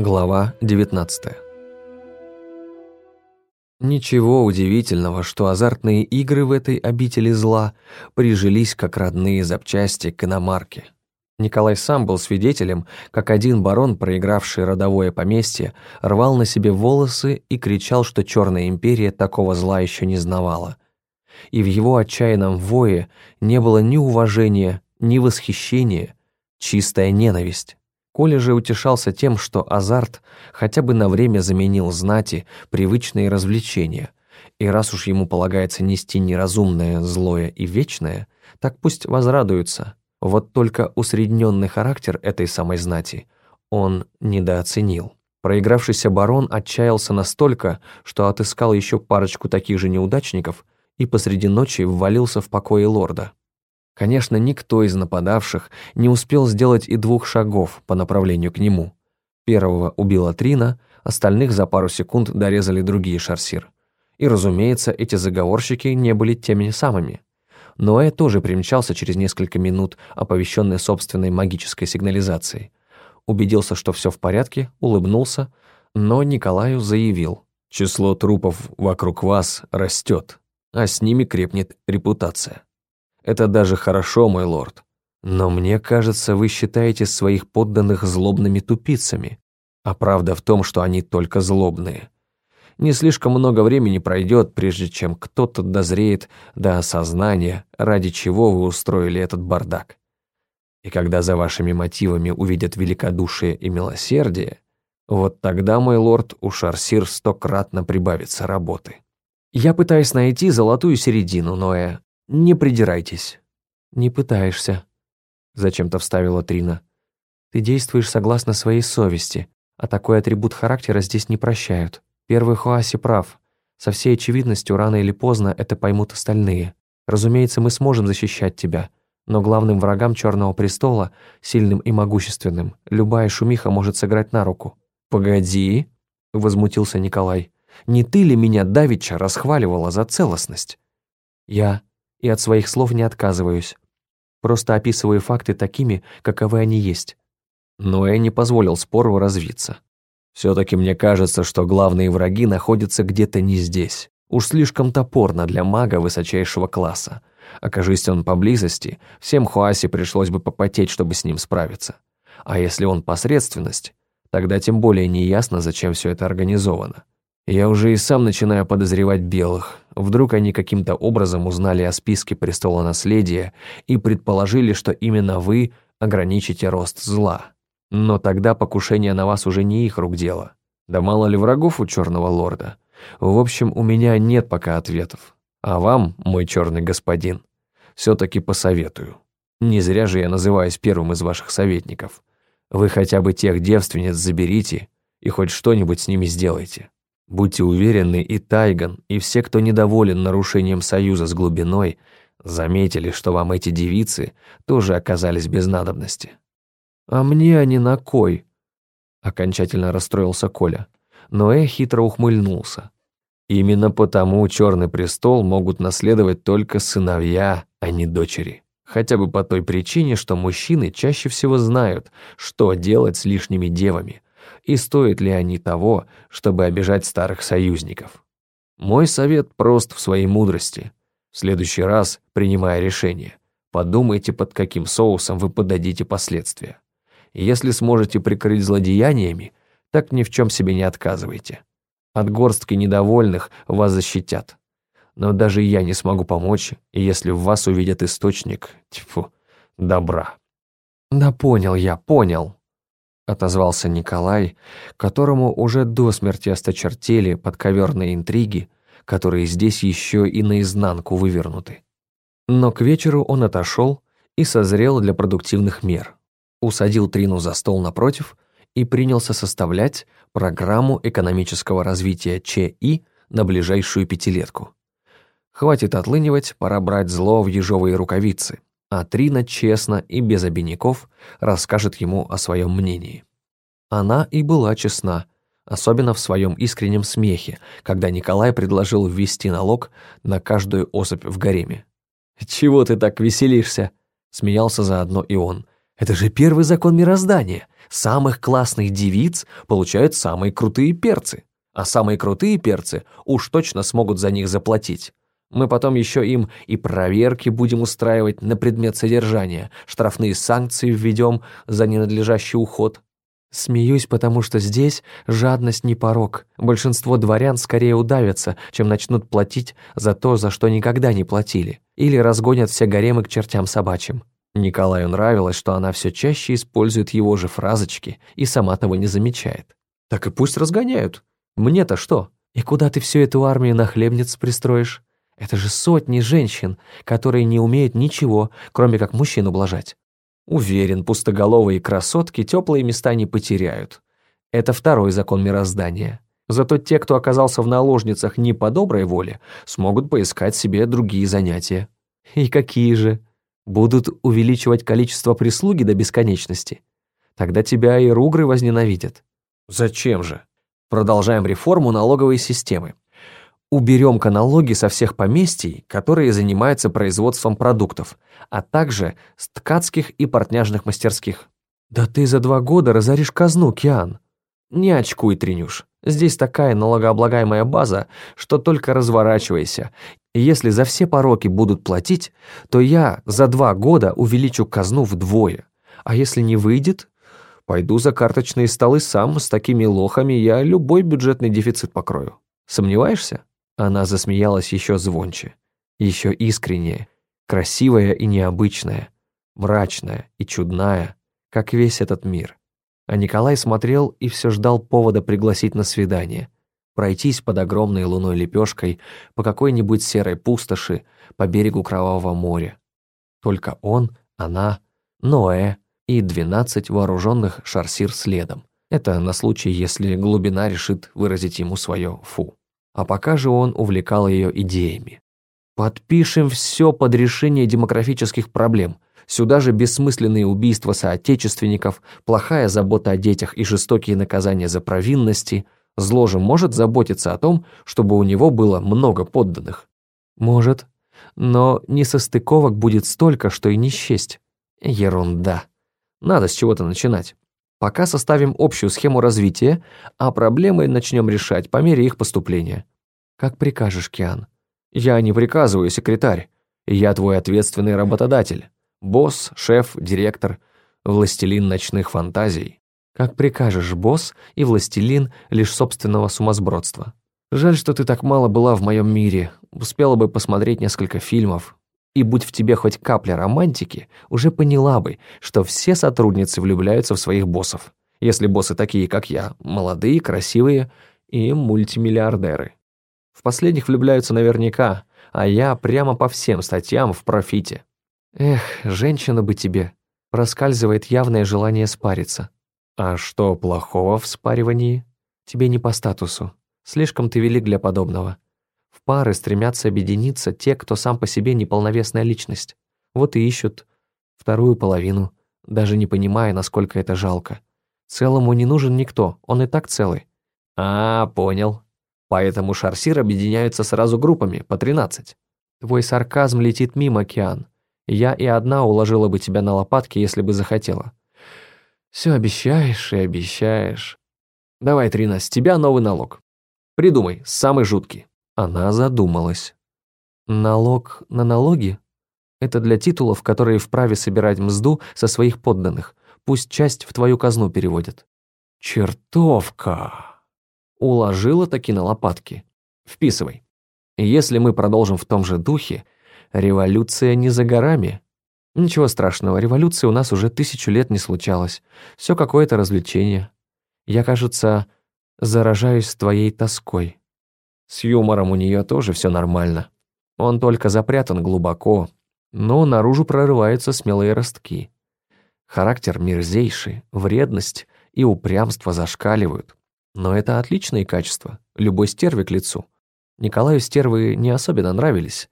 Глава 19 Ничего удивительного, что азартные игры в этой обители зла прижились как родные запчасти к иномарке. Николай сам был свидетелем, как один барон, проигравший родовое поместье, рвал на себе волосы и кричал, что Черная империя такого зла еще не знавала. И в его отчаянном вое не было ни уважения, ни восхищения, чистая ненависть. Коля же утешался тем, что азарт хотя бы на время заменил знати привычные развлечения, и раз уж ему полагается нести неразумное, злое и вечное, так пусть возрадуются. Вот только усредненный характер этой самой знати он недооценил. Проигравшийся барон отчаялся настолько, что отыскал еще парочку таких же неудачников и посреди ночи ввалился в покои лорда. Конечно, никто из нападавших не успел сделать и двух шагов по направлению к нему. Первого убила Трина, остальных за пару секунд дорезали другие шарсир. И, разумеется, эти заговорщики не были теми самыми. Ноэ тоже примчался через несколько минут, оповещенный собственной магической сигнализацией. Убедился, что все в порядке, улыбнулся, но Николаю заявил. «Число трупов вокруг вас растет, а с ними крепнет репутация». Это даже хорошо, мой лорд. Но мне кажется, вы считаете своих подданных злобными тупицами. А правда в том, что они только злобные. Не слишком много времени пройдет, прежде чем кто-то дозреет до осознания, ради чего вы устроили этот бардак. И когда за вашими мотивами увидят великодушие и милосердие, вот тогда, мой лорд, у Шарсир стократно прибавится работы. Я пытаюсь найти золотую середину, Ноэ, «Не придирайтесь». «Не пытаешься», — зачем-то вставила Трина. «Ты действуешь согласно своей совести, а такой атрибут характера здесь не прощают. Первый Хуаси прав. Со всей очевидностью, рано или поздно это поймут остальные. Разумеется, мы сможем защищать тебя, но главным врагам Черного Престола, сильным и могущественным, любая шумиха может сыграть на руку». «Погоди», — возмутился Николай. «Не ты ли меня давеча расхваливала за целостность?» «Я и от своих слов не отказываюсь. Просто описываю факты такими, каковы они есть. Но я не позволил спору развиться. Все-таки мне кажется, что главные враги находятся где-то не здесь. Уж слишком топорно для мага высочайшего класса. Окажись он поблизости, всем Хуаси пришлось бы попотеть, чтобы с ним справиться. А если он посредственность, тогда тем более неясно, зачем все это организовано. Я уже и сам начинаю подозревать белых. Вдруг они каким-то образом узнали о списке престола наследия и предположили, что именно вы ограничите рост зла. Но тогда покушение на вас уже не их рук дело. Да мало ли врагов у черного лорда. В общем, у меня нет пока ответов. А вам, мой черный господин, все-таки посоветую. Не зря же я называюсь первым из ваших советников. Вы хотя бы тех девственниц заберите и хоть что-нибудь с ними сделайте. Будьте уверены, и Тайган, и все, кто недоволен нарушением союза с глубиной, заметили, что вам эти девицы тоже оказались без надобности. «А мне они на кой?» Окончательно расстроился Коля. Но Э хитро ухмыльнулся. «Именно потому Черный престол могут наследовать только сыновья, а не дочери. Хотя бы по той причине, что мужчины чаще всего знают, что делать с лишними девами, и стоят ли они того, чтобы обижать старых союзников. Мой совет прост в своей мудрости. В следующий раз, принимая решение, подумайте, под каким соусом вы подадите последствия. Если сможете прикрыть злодеяниями, так ни в чем себе не отказывайте. От горстки недовольных вас защитят. Но даже я не смогу помочь, если в вас увидят источник, тьфу, добра. Да понял я, понял отозвался Николай, которому уже до смерти осточертели подковерные интриги, которые здесь еще и наизнанку вывернуты. Но к вечеру он отошел и созрел для продуктивных мер. Усадил Трину за стол напротив и принялся составлять программу экономического развития ЧИ на ближайшую пятилетку. Хватит отлынивать, пора брать зло в ежовые рукавицы а Трина честно и без обиняков расскажет ему о своем мнении. Она и была честна, особенно в своем искреннем смехе, когда Николай предложил ввести налог на каждую особь в гареме. «Чего ты так веселишься?» — смеялся заодно и он. Это же первый закон мироздания. Самых классных девиц получают самые крутые перцы. А самые крутые перцы уж точно смогут за них заплатить. Мы потом еще им и проверки будем устраивать на предмет содержания, штрафные санкции введем за ненадлежащий уход. Смеюсь, потому что здесь жадность не порог. Большинство дворян скорее удавятся, чем начнут платить за то, за что никогда не платили. Или разгонят все гаремы к чертям собачьим. Николаю нравилось, что она все чаще использует его же фразочки и сама того не замечает. Так и пусть разгоняют. Мне-то что? И куда ты всю эту армию нахлебниц пристроишь? Это же сотни женщин, которые не умеют ничего, кроме как мужчин ублажать. Уверен, пустоголовые красотки теплые места не потеряют. Это второй закон мироздания. Зато те, кто оказался в наложницах не по доброй воле, смогут поискать себе другие занятия. И какие же? Будут увеличивать количество прислуги до бесконечности. Тогда тебя и ругры возненавидят. Зачем же? Продолжаем реформу налоговой системы. Уберем-ка налоги со всех поместий, которые занимаются производством продуктов, а также с ткацких и портняжных мастерских. Да ты за два года разоришь казну, Киан. Не очкуй, Тренюш. Здесь такая налогооблагаемая база, что только разворачивайся. Если за все пороки будут платить, то я за два года увеличу казну вдвое. А если не выйдет, пойду за карточные столы сам, с такими лохами я любой бюджетный дефицит покрою. Сомневаешься? Она засмеялась еще звонче, еще искреннее, красивая и необычная, мрачная и чудная, как весь этот мир. А Николай смотрел и все ждал повода пригласить на свидание, пройтись под огромной луной лепешкой по какой-нибудь серой пустоши по берегу Кровавого моря. Только он, она, Ноэ и двенадцать вооруженных шарсир следом. Это на случай, если глубина решит выразить ему свое «фу» а пока же он увлекал ее идеями. «Подпишем все под решение демографических проблем. Сюда же бессмысленные убийства соотечественников, плохая забота о детях и жестокие наказания за провинности. Зло же может заботиться о том, чтобы у него было много подданных?» «Может, но несостыковок будет столько, что и не счесть». «Ерунда. Надо с чего-то начинать». Пока составим общую схему развития, а проблемы начнем решать по мере их поступления. Как прикажешь, Киан. Я не приказываю, секретарь. Я твой ответственный работодатель. Босс, шеф, директор, властелин ночных фантазий. Как прикажешь, босс и властелин лишь собственного сумасбродства. Жаль, что ты так мало была в моем мире. Успела бы посмотреть несколько фильмов, и будь в тебе хоть капля романтики, уже поняла бы, что все сотрудницы влюбляются в своих боссов. Если боссы такие, как я, молодые, красивые и мультимиллиардеры. В последних влюбляются наверняка, а я прямо по всем статьям в профите. Эх, женщина бы тебе. Проскальзывает явное желание спариться. А что плохого в спаривании? Тебе не по статусу. Слишком ты велик для подобного. Пары стремятся объединиться те, кто сам по себе неполновесная личность. Вот и ищут вторую половину, даже не понимая, насколько это жалко. Целому не нужен никто, он и так целый. А, понял. Поэтому шарсир объединяются сразу группами, по 13. Твой сарказм летит мимо, Океан. Я и одна уложила бы тебя на лопатки, если бы захотела. Все обещаешь и обещаешь. Давай, Трина, с тебя новый налог. Придумай, самый жуткий. Она задумалась. Налог на налоги? Это для титулов, которые вправе собирать мзду со своих подданных. Пусть часть в твою казну переводят. Чертовка! Уложила таки на лопатки. Вписывай. Если мы продолжим в том же духе, революция не за горами. Ничего страшного, революции у нас уже тысячу лет не случалось. Все какое-то развлечение. Я, кажется, заражаюсь твоей тоской. С юмором у нее тоже все нормально. Он только запрятан глубоко, но наружу прорываются смелые ростки. Характер мерзейший, вредность и упрямство зашкаливают. Но это отличные качества, любой стерве к лицу. Николаю стервы не особенно нравились,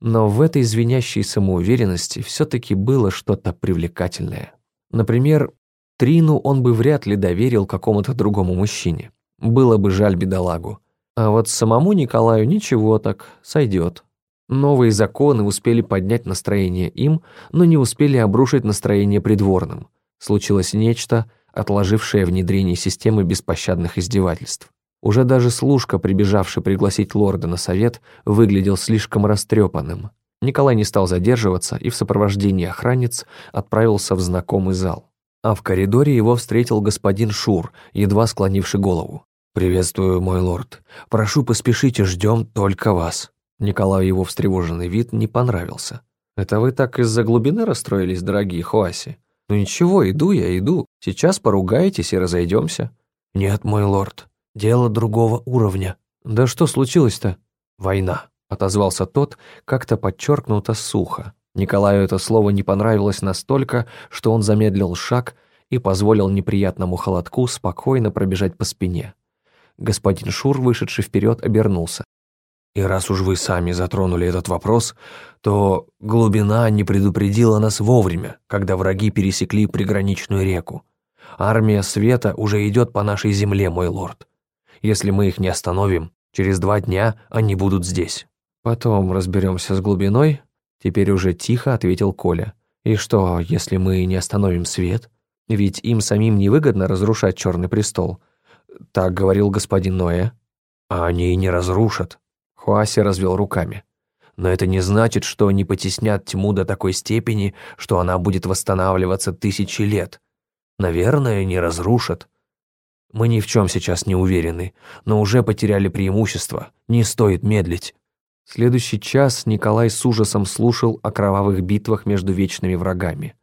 но в этой звенящей самоуверенности все-таки было что-то привлекательное. Например, Трину он бы вряд ли доверил какому-то другому мужчине. Было бы жаль бедолагу. А вот самому Николаю ничего так, сойдет. Новые законы успели поднять настроение им, но не успели обрушить настроение придворным. Случилось нечто, отложившее внедрение системы беспощадных издевательств. Уже даже служка, прибежавший пригласить лорда на совет, выглядел слишком растрепанным. Николай не стал задерживаться и в сопровождении охранниц отправился в знакомый зал. А в коридоре его встретил господин Шур, едва склонивший голову. «Приветствую, мой лорд. Прошу, поспешите, ждем только вас». Николаю его встревоженный вид не понравился. «Это вы так из-за глубины расстроились, дорогие Хуаси? Ну ничего, иду я, иду. Сейчас поругаетесь и разойдемся». «Нет, мой лорд, дело другого уровня». «Да что случилось-то?» «Война», — отозвался тот, как-то подчеркнуто сухо. Николаю это слово не понравилось настолько, что он замедлил шаг и позволил неприятному холодку спокойно пробежать по спине. Господин Шур, вышедший вперед, обернулся. «И раз уж вы сами затронули этот вопрос, то глубина не предупредила нас вовремя, когда враги пересекли приграничную реку. Армия света уже идет по нашей земле, мой лорд. Если мы их не остановим, через два дня они будут здесь». «Потом разберемся с глубиной», Теперь уже тихо ответил Коля. «И что, если мы не остановим свет? Ведь им самим невыгодно разрушать Черный престол». Так говорил господин Ноэ. «А они и не разрушат». Хуаси развел руками. «Но это не значит, что они потеснят тьму до такой степени, что она будет восстанавливаться тысячи лет. Наверное, не разрушат. Мы ни в чем сейчас не уверены, но уже потеряли преимущество. Не стоит медлить». Следующий час Николай с ужасом слушал о кровавых битвах между вечными врагами,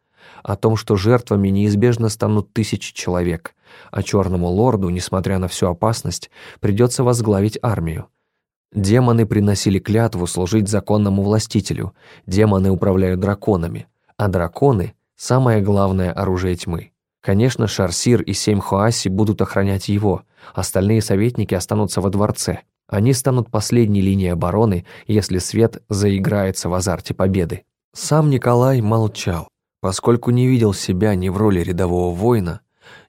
о том, что жертвами неизбежно станут тысячи человек, а черному лорду, несмотря на всю опасность, придется возглавить армию. Демоны приносили клятву служить законному властителю, демоны управляют драконами, а драконы – самое главное оружие тьмы. Конечно, Шарсир и семь Хуаси будут охранять его, остальные советники останутся во дворце – они станут последней линией обороны, если свет заиграется в азарте победы. Сам Николай молчал, поскольку не видел себя ни в роли рядового воина,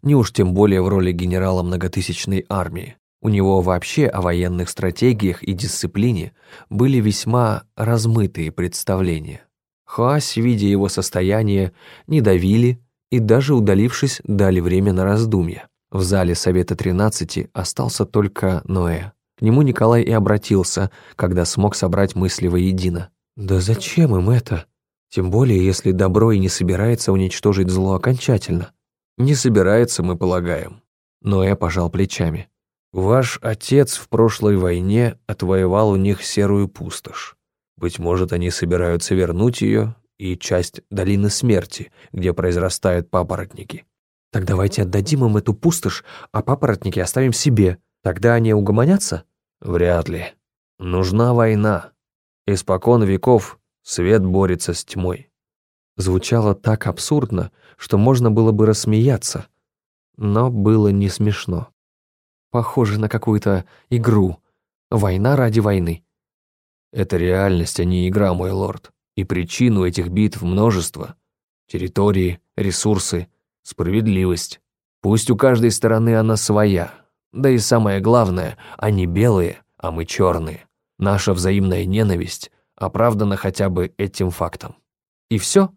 ни уж тем более в роли генерала многотысячной армии. У него вообще о военных стратегиях и дисциплине были весьма размытые представления. Хуась, видя его состояние, не давили и даже удалившись, дали время на раздумья. В зале Совета 13 остался только Ноэ. К нему Николай и обратился, когда смог собрать мысли воедино. «Да зачем им это? Тем более, если добро и не собирается уничтожить зло окончательно». «Не собирается, мы полагаем». Но я пожал плечами. «Ваш отец в прошлой войне отвоевал у них серую пустошь. Быть может, они собираются вернуть ее и часть долины смерти, где произрастают папоротники». «Так давайте отдадим им эту пустошь, а папоротники оставим себе. Тогда они угомонятся?» Вряд ли. Нужна война. Испокон веков свет борется с тьмой. Звучало так абсурдно, что можно было бы рассмеяться, но было не смешно. Похоже на какую-то игру. Война ради войны. Это реальность, а не игра, мой лорд. И причину этих битв множество. Территории, ресурсы, справедливость. Пусть у каждой стороны она своя, да и самое главное, они белые, а мы черные. Наша взаимная ненависть оправдана хотя бы этим фактом. И все?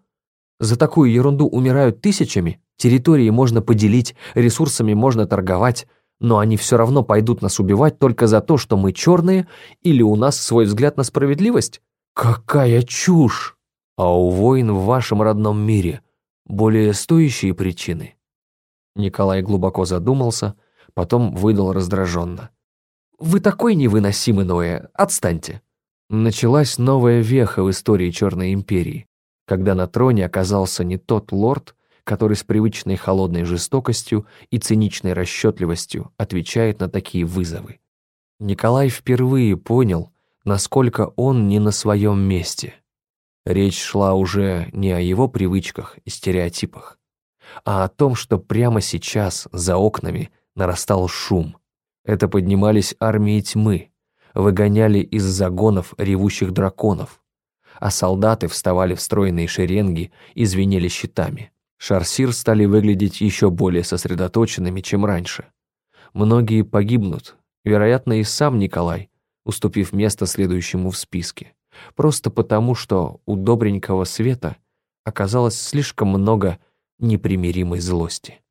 За такую ерунду умирают тысячами, территории можно поделить, ресурсами можно торговать, но они все равно пойдут нас убивать только за то, что мы черные, или у нас свой взгляд на справедливость? Какая чушь! А у войн в вашем родном мире более стоящие причины. Николай глубоко задумался, потом выдал раздраженно. «Вы такой невыносимый, Ноэ, отстаньте!» Началась новая веха в истории Черной Империи, когда на троне оказался не тот лорд, который с привычной холодной жестокостью и циничной расчетливостью отвечает на такие вызовы. Николай впервые понял, насколько он не на своем месте. Речь шла уже не о его привычках и стереотипах, а о том, что прямо сейчас, за окнами, нарастал шум. Это поднимались армии тьмы, выгоняли из загонов ревущих драконов, а солдаты вставали в стройные шеренги и звенели щитами. Шарсир стали выглядеть еще более сосредоточенными, чем раньше. Многие погибнут, вероятно, и сам Николай, уступив место следующему в списке. просто потому, что у добренького света оказалось слишком много непримиримой злости.